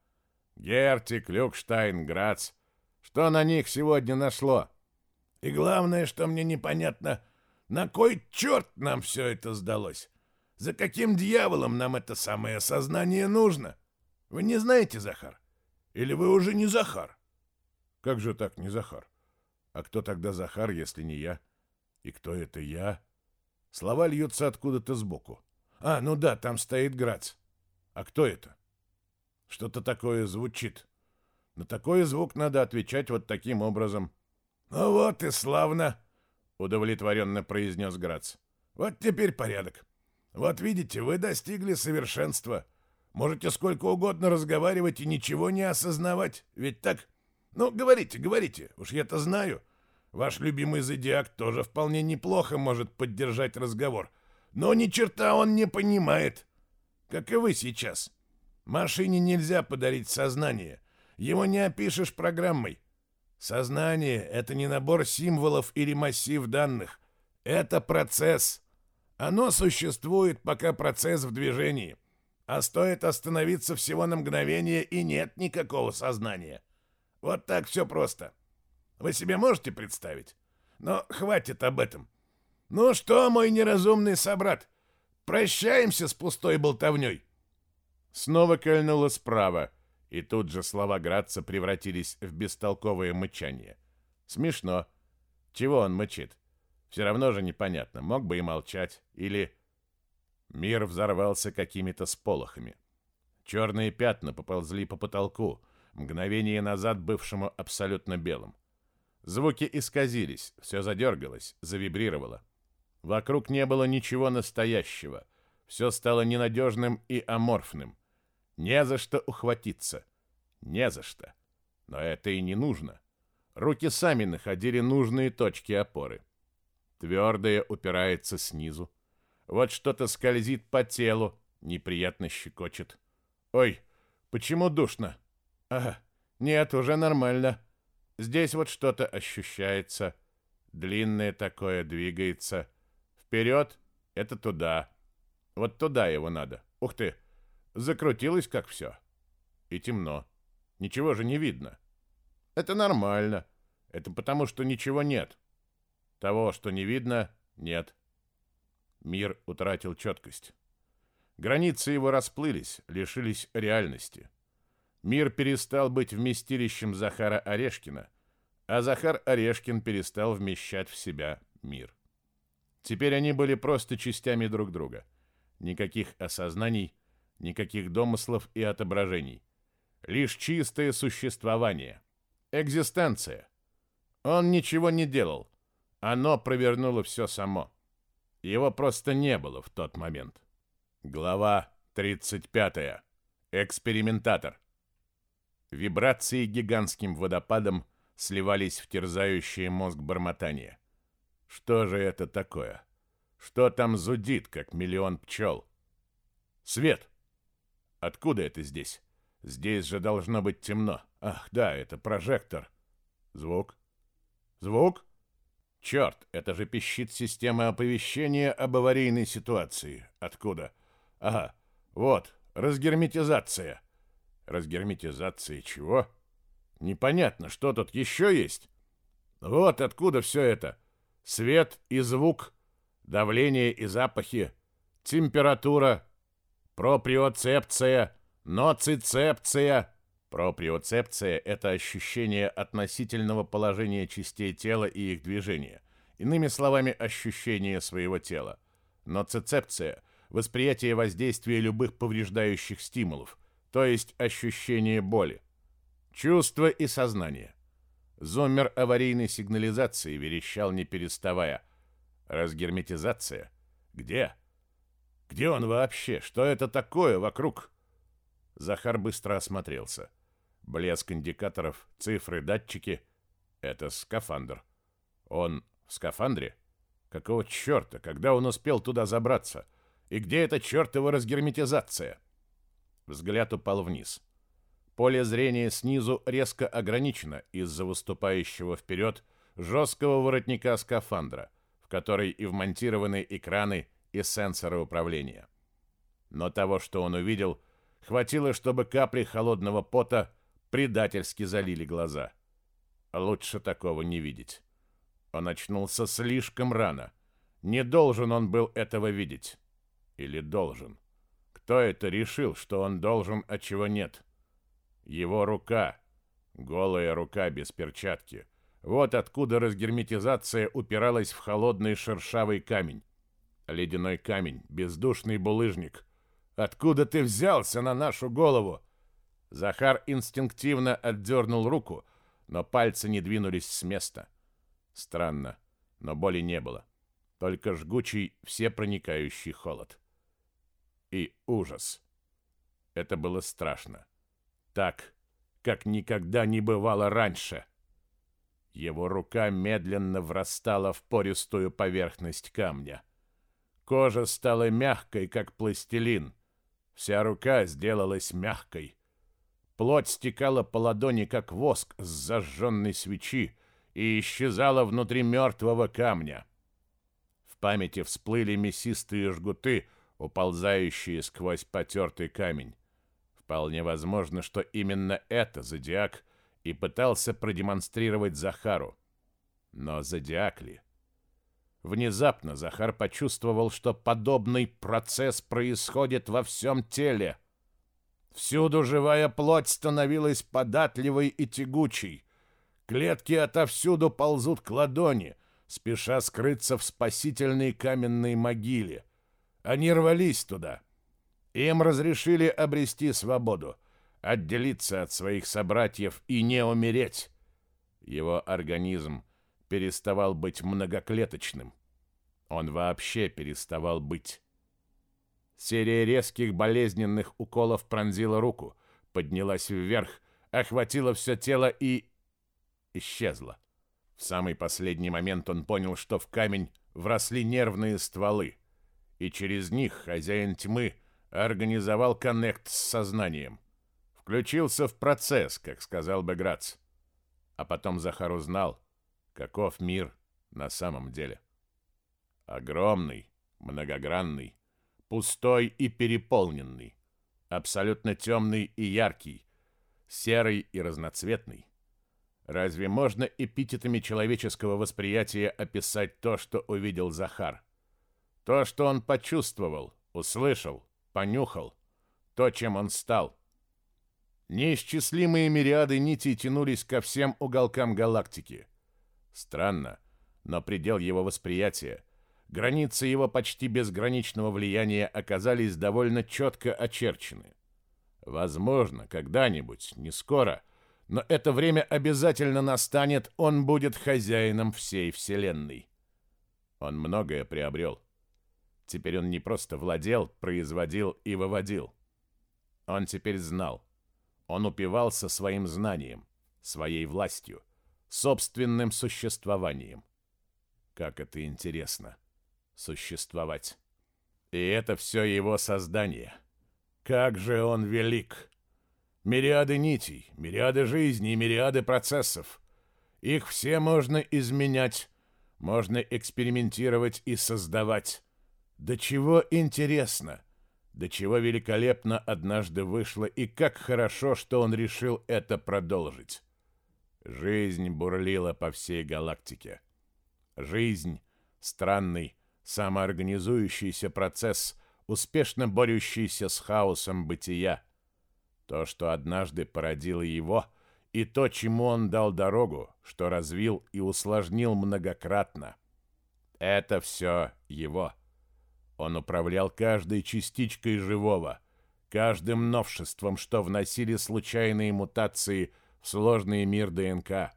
Герти, Клюкштайн, Грац. Что на них сегодня нашло? И главное, что мне непонятно, на кой черт нам все это сдалось? За каким дьяволом нам это самое сознание нужно? Вы не знаете, Захар? Или вы уже не Захар? Как же так, не Захар? А кто тогда Захар, если не я? И кто это я? Слова льются откуда-то сбоку. А, ну да, там стоит Грац. А кто это? Что-то такое звучит. На такой звук надо отвечать вот таким образом. «Ну вот и славно!» — удовлетворенно произнес Грац. «Вот теперь порядок. Вот видите, вы достигли совершенства. Можете сколько угодно разговаривать и ничего не осознавать, ведь так? Ну, говорите, говорите, уж я-то знаю. Ваш любимый зодиак тоже вполне неплохо может поддержать разговор, но ни черта он не понимает, как и вы сейчас. Машине нельзя подарить сознание, его не опишешь программой. Сознание — это не набор символов или массив данных, это процесс — оно существует, пока процесс в движении. А стоит остановиться всего на мгновение, и нет никакого сознания. Вот так все просто. Вы себе можете представить? Но хватит об этом. Ну что, мой неразумный собрат, прощаемся с пустой болтовней. Снова кольнуло справа, и тут же слова Градца превратились в бестолковое мычание. Смешно. Чего он мычит? Все равно же непонятно, мог бы и молчать, или... Мир взорвался какими-то сполохами. Черные пятна поползли по потолку, мгновение назад бывшему абсолютно белым. Звуки исказились, все задергалось, завибрировало. Вокруг не было ничего настоящего. Все стало ненадежным и аморфным. Не за что ухватиться. Не за что. Но это и не нужно. Руки сами находили нужные точки опоры. Твердое упирается снизу. Вот что-то скользит по телу, неприятно щекочет. «Ой, почему душно?» «Ага, нет, уже нормально. Здесь вот что-то ощущается. Длинное такое двигается. Вперед — это туда. Вот туда его надо. Ух ты! Закрутилось как все. И темно. Ничего же не видно. Это нормально. Это потому, что ничего нет. Того, что не видно, нет. Мир утратил четкость. Границы его расплылись, лишились реальности. Мир перестал быть вместилищем Захара Орешкина, а Захар Орешкин перестал вмещать в себя мир. Теперь они были просто частями друг друга. Никаких осознаний, никаких домыслов и отображений. Лишь чистое существование. Экзистенция. Он ничего не делал, оно провернуло все само. Его просто не было в тот момент. Глава 35. Экспериментатор. Вибрации гигантским водопадом сливались в терзающее мозг бормотание. Что же это такое? Что там зудит, как миллион пчел? Свет! Откуда это здесь? Здесь же должно быть темно. Ах, да, это прожектор. Звук? Звук? Черт, это же пищит система оповещения об аварийной ситуации. Откуда? Ага, вот, разгерметизация. Разгерметизация чего? Непонятно, что тут еще есть? Вот откуда все это. Свет и звук, давление и запахи, температура, проприоцепция, ноцицепция. Проприоцепция – это ощущение относительного положения частей тела и их движения, иными словами, ощущение своего тела. Но восприятие воздействия любых повреждающих стимулов, то есть ощущение боли. Чувство и сознание. Зуммер аварийной сигнализации верещал не переставая. Разгерметизация? Где? Где он вообще? Что это такое вокруг? Захар быстро осмотрелся. Блеск индикаторов, цифры, датчики — это скафандр. Он в скафандре? Какого черта, когда он успел туда забраться? И где эта чертова разгерметизация? Взгляд упал вниз. Поле зрения снизу резко ограничено из-за выступающего вперед жесткого воротника скафандра, в который и вмонтированы экраны и сенсоры управления. Но того, что он увидел, хватило, чтобы капли холодного пота предательски залили глаза. Лучше такого не видеть. Он очнулся слишком рано. Не должен он был этого видеть. Или должен? Кто это решил, что он должен, а чего нет? Его рука. Голая рука без перчатки. Вот откуда разгерметизация упиралась в холодный шершавый камень. Ледяной камень, бездушный булыжник. Откуда ты взялся на нашу голову? Захар инстинктивно отдернул руку, но пальцы не двинулись с места. Странно, но боли не было. Только жгучий, всепроникающий холод. И ужас. Это было страшно. Так, как никогда не бывало раньше. Его рука медленно врастала в пористую поверхность камня. Кожа стала мягкой, как пластилин. Вся рука сделалась мягкой. Плоть стекала по ладони, как воск с зажженной свечи, и исчезала внутри мертвого камня. В памяти всплыли мясистые жгуты, уползающие сквозь потертый камень. Вполне возможно, что именно это зодиак и пытался продемонстрировать Захару. Но зодиак ли? Внезапно Захар почувствовал, что подобный процесс происходит во всем теле — Всюду живая плоть становилась податливой и тягучей. Клетки отовсюду ползут к ладони, спеша скрыться в спасительной каменной могиле. Они рвались туда. Им разрешили обрести свободу, отделиться от своих собратьев и не умереть. Его организм переставал быть многоклеточным. Он вообще переставал быть. Серия резких болезненных уколов пронзила руку, поднялась вверх, охватила все тело и... исчезла. В самый последний момент он понял, что в камень вросли нервные стволы, и через них хозяин тьмы организовал коннект с сознанием. Включился в процесс, как сказал бы Грац. А потом Захар узнал, каков мир на самом деле. Огромный, многогранный, пустой и переполненный, абсолютно темный и яркий, серый и разноцветный. Разве можно эпитетами человеческого восприятия описать то, что увидел Захар? То, что он почувствовал, услышал, понюхал, то, чем он стал. Неисчислимые мириады нитей тянулись ко всем уголкам галактики. Странно, но предел его восприятия, границы его почти безграничного влияния оказались довольно четко очерчены. Возможно, когда-нибудь, не скоро, но это время обязательно настанет, он будет хозяином всей Вселенной. Он многое приобрел. Теперь он не просто владел, производил и выводил. Он теперь знал. Он упивался своим знанием, своей властью, собственным существованием. Как это интересно! — существовать. И это все его создание. Как же он велик! Мириады нитей, мириады жизней, мириады процессов. Их все можно изменять, можно экспериментировать и создавать. До чего интересно, до чего великолепно однажды вышло, и как хорошо, что он решил это продолжить. Жизнь бурлила по всей галактике. Жизнь — странный, самоорганизующийся процесс, успешно борющийся с хаосом бытия. То, что однажды породило его, и то, чему он дал дорогу, что развил и усложнил многократно. Это все его. Он управлял каждой частичкой живого, каждым новшеством, что вносили случайные мутации в сложный мир ДНК.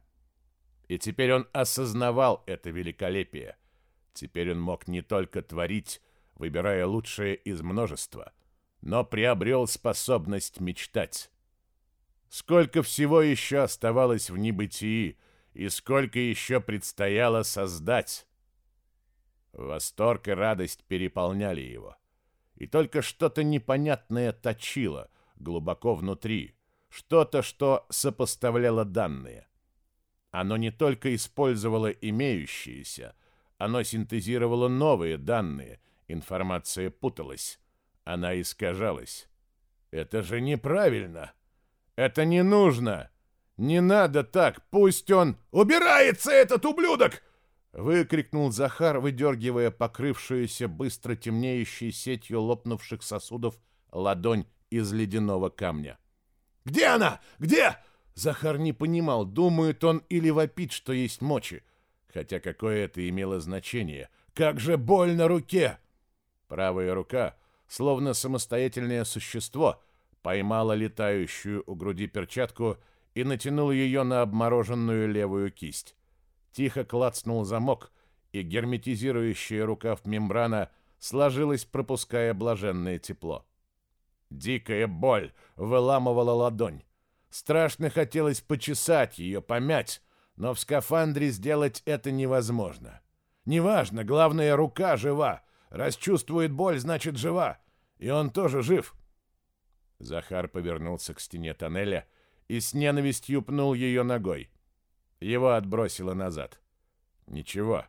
И теперь он осознавал это великолепие – Теперь он мог не только творить, выбирая лучшее из множества, но приобрел способность мечтать. Сколько всего еще оставалось в небытии, и сколько еще предстояло создать? Восторг и радость переполняли его. И только что-то непонятное точило глубоко внутри, что-то, что сопоставляло данные. Оно не только использовало имеющиеся, оно синтезировало новые данные, информация путалась, она искажалась. «Это же неправильно! Это не нужно! Не надо так! Пусть он... Убирается этот ублюдок!» выкрикнул Захар, выдергивая покрывшуюся быстро темнеющей сетью лопнувших сосудов ладонь из ледяного камня. «Где она? Где?» Захар не понимал, думает он или вопит, что есть мочи. Хотя какое это имело значение? Как же больно руке! Правая рука, словно самостоятельное существо, поймала летающую у груди перчатку и натянула ее на обмороженную левую кисть. Тихо клацнул замок, и герметизирующая рукав мембрана сложилась, пропуская блаженное тепло. Дикая боль выламывала ладонь. Страшно хотелось почесать ее, помять, но в скафандре сделать это невозможно. Неважно, главное, рука жива. Расчувствует боль, значит, жива. И он тоже жив. Захар повернулся к стене тоннеля и с ненавистью пнул ее ногой. Его отбросило назад. Ничего.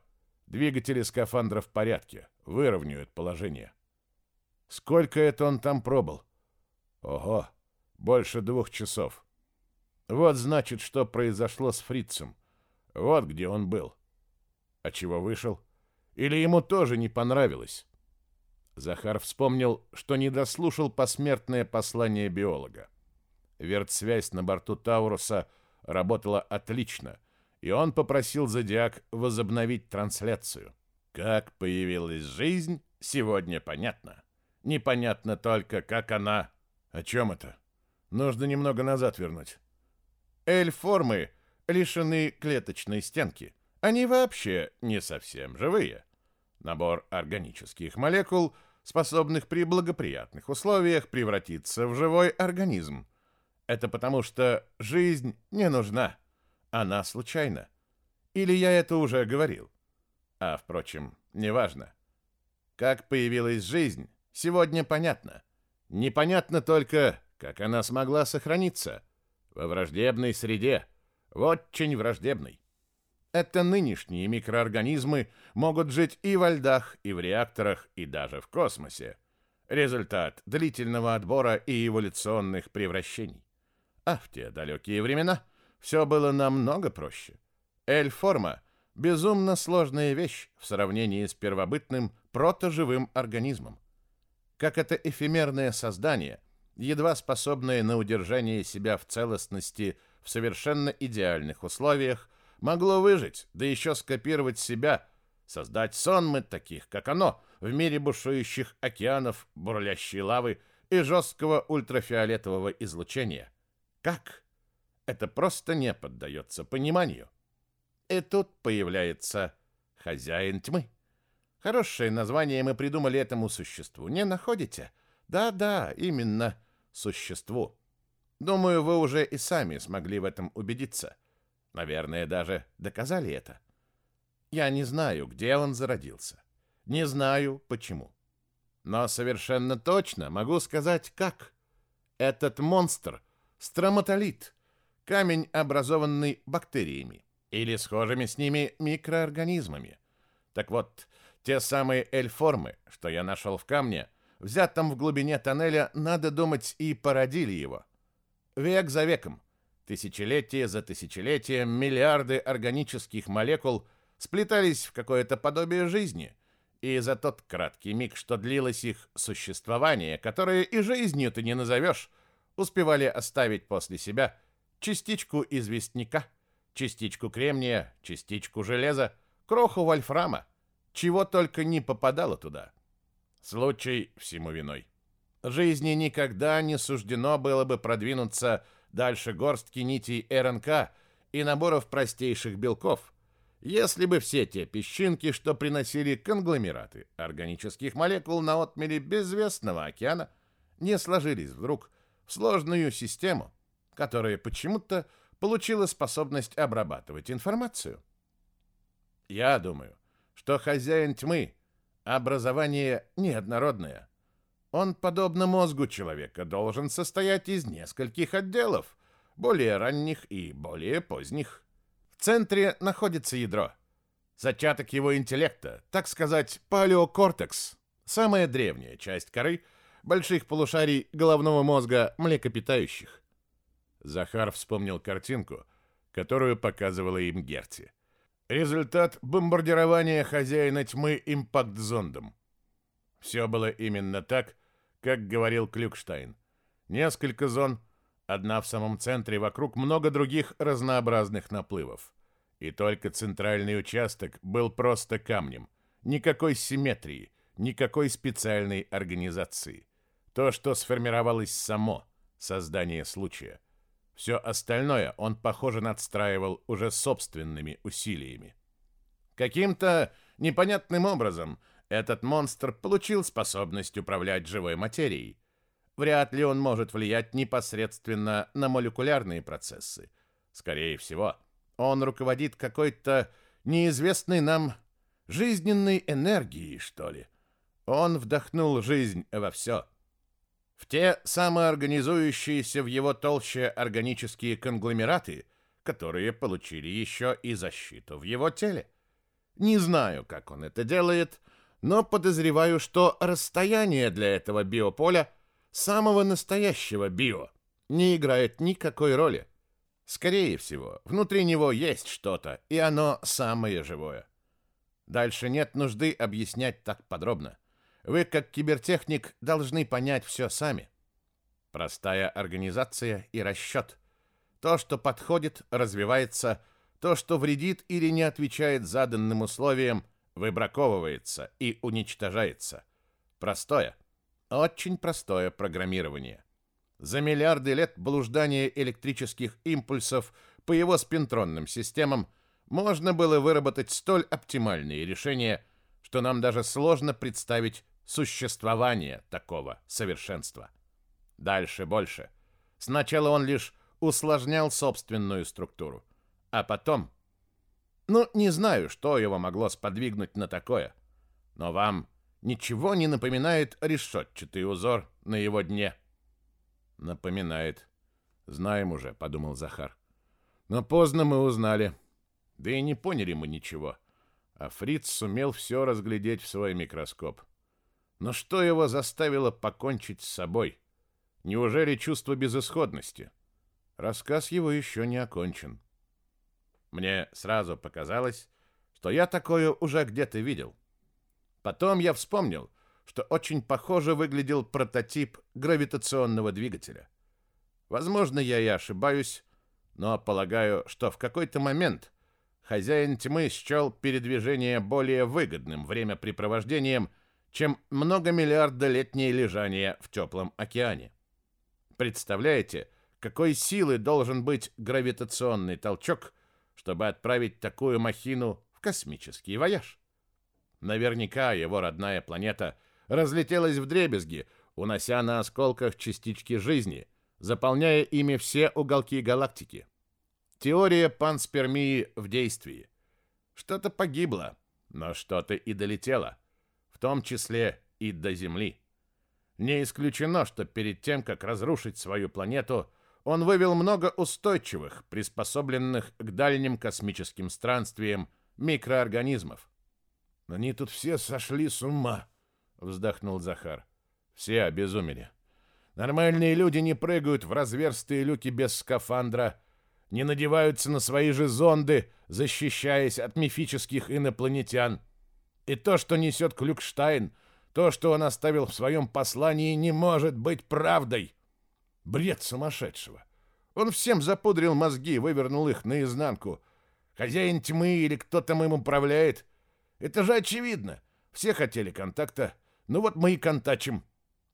Двигатели скафандра в порядке. Выровняют положение. Сколько это он там пробыл? Ого, больше двух часов. Вот значит, что произошло с фрицем. Вот где он был. А чего вышел? Или ему тоже не понравилось? Захар вспомнил, что не дослушал посмертное послание биолога. Вертсвязь на борту Тауруса работала отлично, и он попросил Зодиак возобновить трансляцию. Как появилась жизнь, сегодня понятно. Непонятно только, как она... О чем это? Нужно немного назад вернуть. Эль-формы лишены клеточной стенки. Они вообще не совсем живые. Набор органических молекул, способных при благоприятных условиях превратиться в живой организм. Это потому что жизнь не нужна. Она случайна. Или я это уже говорил? А, впрочем, неважно. Как появилась жизнь, сегодня понятно. Непонятно только, как она смогла сохраниться – во враждебной среде, в очень враждебной. Это нынешние микроорганизмы могут жить и во льдах, и в реакторах, и даже в космосе. Результат длительного отбора и эволюционных превращений. А в те далекие времена все было намного проще. Эль-форма безумно сложная вещь в сравнении с первобытным протоживым организмом. Как это эфемерное создание – едва способное на удержание себя в целостности в совершенно идеальных условиях, могло выжить, да еще скопировать себя, создать сонмы таких, как оно, в мире бушующих океанов, бурлящей лавы и жесткого ультрафиолетового излучения. Как? Это просто не поддается пониманию. И тут появляется «Хозяин тьмы». Хорошее название мы придумали этому существу, не находите – да-да, именно существу. Думаю, вы уже и сами смогли в этом убедиться. Наверное, даже доказали это. Я не знаю, где он зародился. Не знаю, почему. Но совершенно точно могу сказать, как. Этот монстр — строматолит, камень, образованный бактериями или схожими с ними микроорганизмами. Так вот, те самые эльформы, что я нашел в камне, взятом в глубине тоннеля, надо думать, и породили его. Век за веком, тысячелетие за тысячелетием, миллиарды органических молекул сплетались в какое-то подобие жизни, и за тот краткий миг, что длилось их существование, которое и жизнью ты не назовешь, успевали оставить после себя частичку известняка, частичку кремния, частичку железа, кроху вольфрама, чего только не попадало туда. — Случай всему виной. Жизни никогда не суждено было бы продвинуться дальше горстки нитей РНК и наборов простейших белков, если бы все те песчинки, что приносили конгломераты органических молекул на отмеле безвестного океана, не сложились вдруг в сложную систему, которая почему-то получила способность обрабатывать информацию. Я думаю, что хозяин тьмы — Образование неоднородное. Он, подобно мозгу человека, должен состоять из нескольких отделов, более ранних и более поздних. В центре находится ядро. Зачаток его интеллекта, так сказать, палеокортекс, самая древняя часть коры, больших полушарий головного мозга млекопитающих. Захар вспомнил картинку, которую показывала им Герти. Результат – бомбардирования хозяина тьмы импакт-зондом. Все было именно так, как говорил Клюкштайн. Несколько зон, одна в самом центре, вокруг много других разнообразных наплывов. И только центральный участок был просто камнем. Никакой симметрии, никакой специальной организации. То, что сформировалось само, создание случая – все остальное он, похоже, надстраивал уже собственными усилиями. Каким-то непонятным образом этот монстр получил способность управлять живой материей. Вряд ли он может влиять непосредственно на молекулярные процессы. Скорее всего, он руководит какой-то неизвестной нам жизненной энергией, что ли. Он вдохнул жизнь во все — в те самоорганизующиеся в его толще органические конгломераты, которые получили еще и защиту в его теле. Не знаю, как он это делает, но подозреваю, что расстояние для этого биополя, самого настоящего био, не играет никакой роли. Скорее всего, внутри него есть что-то, и оно самое живое. Дальше нет нужды объяснять так подробно. Вы, как кибертехник, должны понять все сами. Простая организация и расчет. То, что подходит, развивается, то, что вредит или не отвечает заданным условиям, выбраковывается и уничтожается. Простое, очень простое программирование. За миллиарды лет блуждания электрических импульсов по его спинтронным системам можно было выработать столь оптимальные решения, что нам даже сложно представить существования такого совершенства. Дальше больше. Сначала он лишь усложнял собственную структуру, а потом... Ну, не знаю, что его могло сподвигнуть на такое, но вам ничего не напоминает решетчатый узор на его дне. Напоминает. Знаем уже, подумал Захар. Но поздно мы узнали. Да и не поняли мы ничего. А Фриц сумел все разглядеть в свой микроскоп. — но что его заставило покончить с собой? Неужели чувство безысходности? Рассказ его еще не окончен. Мне сразу показалось, что я такое уже где-то видел. Потом я вспомнил, что очень похоже выглядел прототип гравитационного двигателя. Возможно, я и ошибаюсь, но полагаю, что в какой-то момент хозяин тьмы счел передвижение более выгодным времяпрепровождением – чем многомиллиардолетнее лежание в теплом океане. Представляете, какой силы должен быть гравитационный толчок, чтобы отправить такую махину в космический вояж? Наверняка его родная планета разлетелась в дребезги, унося на осколках частички жизни, заполняя ими все уголки галактики. Теория панспермии в действии. Что-то погибло, но что-то и долетело – том числе и до Земли. Не исключено, что перед тем, как разрушить свою планету, он вывел много устойчивых, приспособленных к дальним космическим странствиям микроорганизмов. «Они тут все сошли с ума», — вздохнул Захар. «Все обезумели. Нормальные люди не прыгают в разверстые люки без скафандра, не надеваются на свои же зонды, защищаясь от мифических инопланетян». И то, что несет Клюкштайн, то, что он оставил в своем послании, не может быть правдой. Бред сумасшедшего. Он всем запудрил мозги, вывернул их наизнанку. Хозяин тьмы или кто там им управляет. Это же очевидно. Все хотели контакта. Ну вот мы и контачим.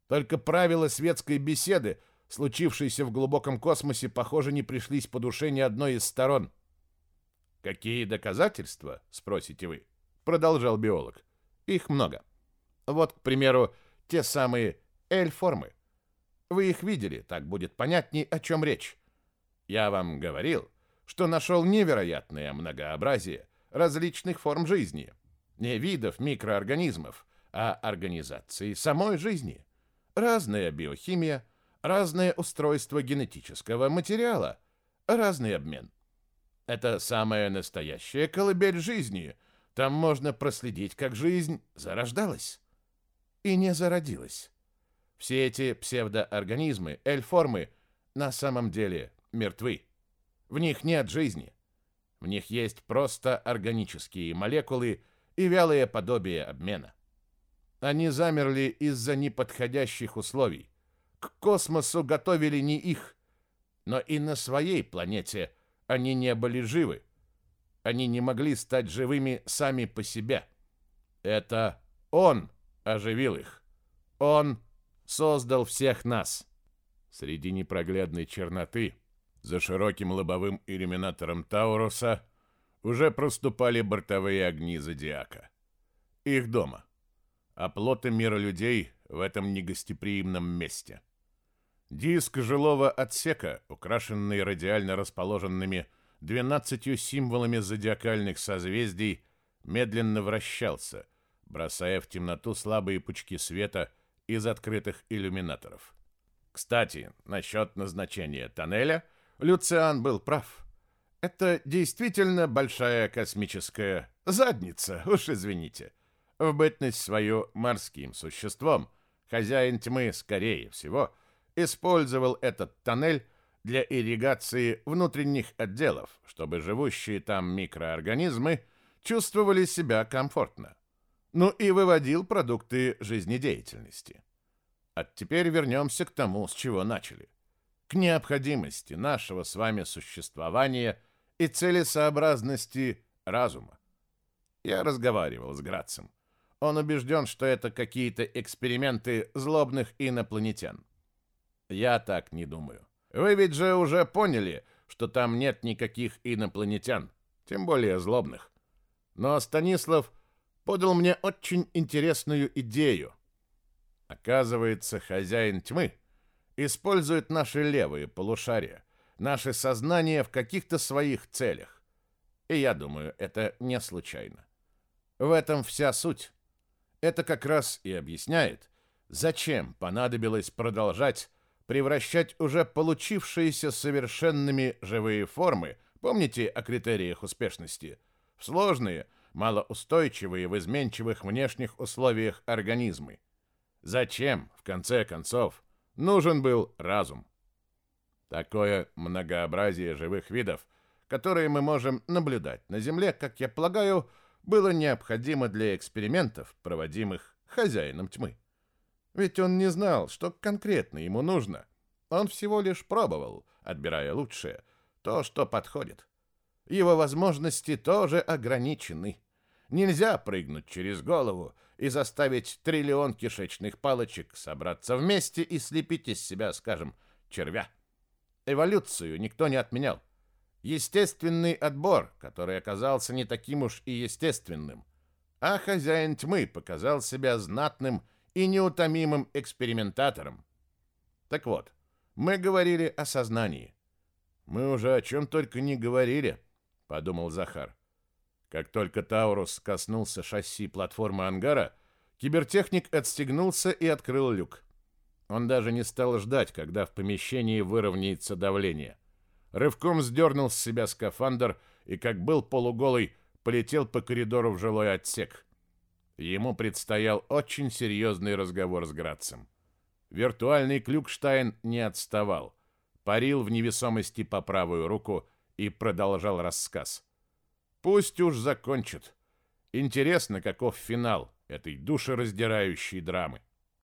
Только правила светской беседы, случившейся в глубоком космосе, похоже, не пришлись по душе ни одной из сторон. «Какие доказательства?» — спросите вы продолжал биолог. Их много. Вот, к примеру, те самые L-формы. Вы их видели, так будет понятней, о чем речь. Я вам говорил, что нашел невероятное многообразие различных форм жизни. Не видов микроорганизмов, а организации самой жизни. Разная биохимия, разное устройство генетического материала, разный обмен. Это самая настоящая колыбель жизни — там можно проследить, как жизнь зарождалась и не зародилась. Все эти псевдоорганизмы, эльформы, на самом деле мертвы. В них нет жизни. В них есть просто органические молекулы и вялое подобие обмена. Они замерли из-за неподходящих условий. К космосу готовили не их, но и на своей планете они не были живы, они не могли стать живыми сами по себе. Это он оживил их. Он создал всех нас. Среди непроглядной черноты, за широким лобовым иллюминатором Тауруса, уже проступали бортовые огни Зодиака. Их дома. Оплоты мира людей в этом негостеприимном месте. Диск жилого отсека, украшенный радиально расположенными двенадцатью символами зодиакальных созвездий, медленно вращался, бросая в темноту слабые пучки света из открытых иллюминаторов. Кстати, насчет назначения тоннеля Люциан был прав. Это действительно большая космическая задница, уж извините. В бытность свою морским существом хозяин тьмы, скорее всего, использовал этот тоннель для ирригации внутренних отделов, чтобы живущие там микроорганизмы чувствовали себя комфортно. Ну и выводил продукты жизнедеятельности. А теперь вернемся к тому, с чего начали. К необходимости нашего с вами существования и целесообразности разума. Я разговаривал с Грацем. Он убежден, что это какие-то эксперименты злобных инопланетян. Я так не думаю. Вы ведь же уже поняли, что там нет никаких инопланетян, тем более злобных. Но Станислав подал мне очень интересную идею. Оказывается, хозяин тьмы использует наши левые полушария, наше сознание в каких-то своих целях. И я думаю, это не случайно. В этом вся суть. Это как раз и объясняет, зачем понадобилось продолжать превращать уже получившиеся совершенными живые формы, помните о критериях успешности, в сложные, малоустойчивые в изменчивых внешних условиях организмы. Зачем, в конце концов, нужен был разум? Такое многообразие живых видов, которые мы можем наблюдать на Земле, как я полагаю, было необходимо для экспериментов, проводимых хозяином тьмы. Ведь он не знал, что конкретно ему нужно. Он всего лишь пробовал, отбирая лучшее, то, что подходит. Его возможности тоже ограничены. Нельзя прыгнуть через голову и заставить триллион кишечных палочек собраться вместе и слепить из себя, скажем, червя. Эволюцию никто не отменял. Естественный отбор, который оказался не таким уж и естественным. А хозяин тьмы показал себя знатным и неутомимым экспериментатором. Так вот, мы говорили о сознании. Мы уже о чем только не говорили, подумал Захар. Как только Таурус коснулся шасси платформы ангара, кибертехник отстегнулся и открыл люк. Он даже не стал ждать, когда в помещении выровняется давление. Рывком сдернул с себя скафандр и, как был полуголый, полетел по коридору в жилой отсек. Ему предстоял очень серьезный разговор с Грацем. Виртуальный Клюкштайн не отставал, парил в невесомости по правую руку и продолжал рассказ. «Пусть уж закончит. Интересно, каков финал этой душераздирающей драмы.